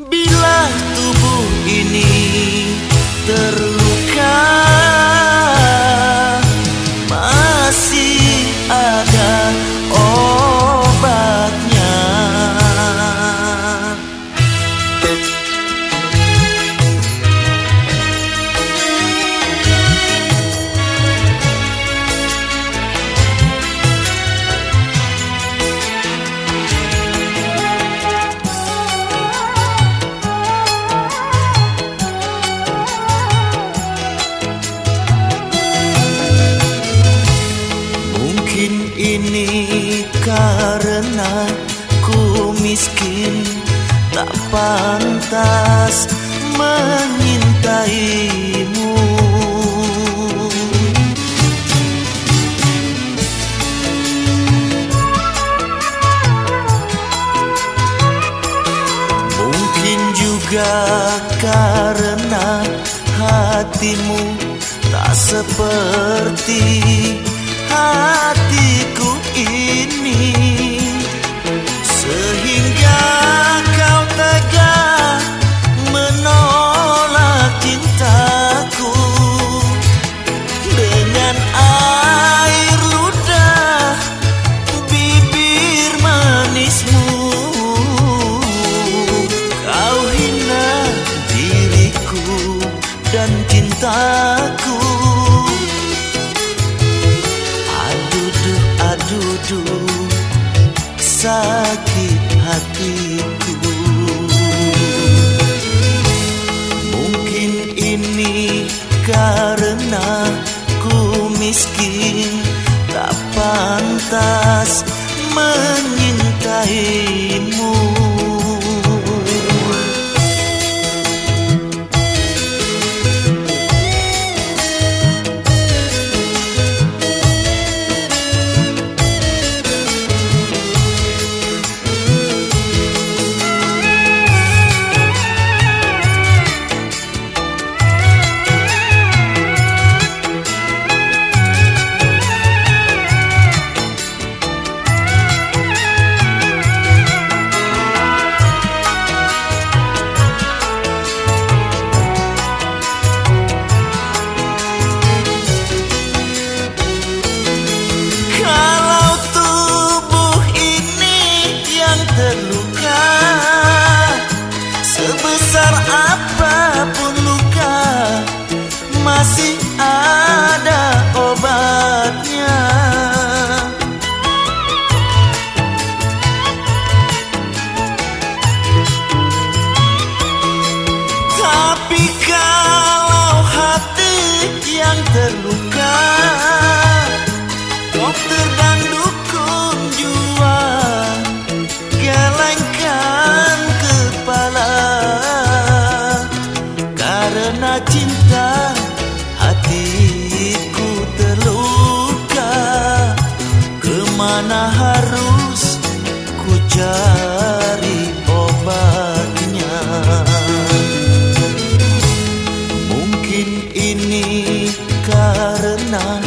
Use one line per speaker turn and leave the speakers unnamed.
Bila tubuh ini karena ku miskin Tak pantas menyintaimu Mungkin juga karena hatimu tak seperti hatiku ini Sehingga Sakit hatiku. Mungkin ini karena ku miskin Tak pantas menyintaimu terluka. Dokter dan dukun jua Gelengkan kepala. Karena cinta hatiku terluka Ke mana harus ku cari obat? நான்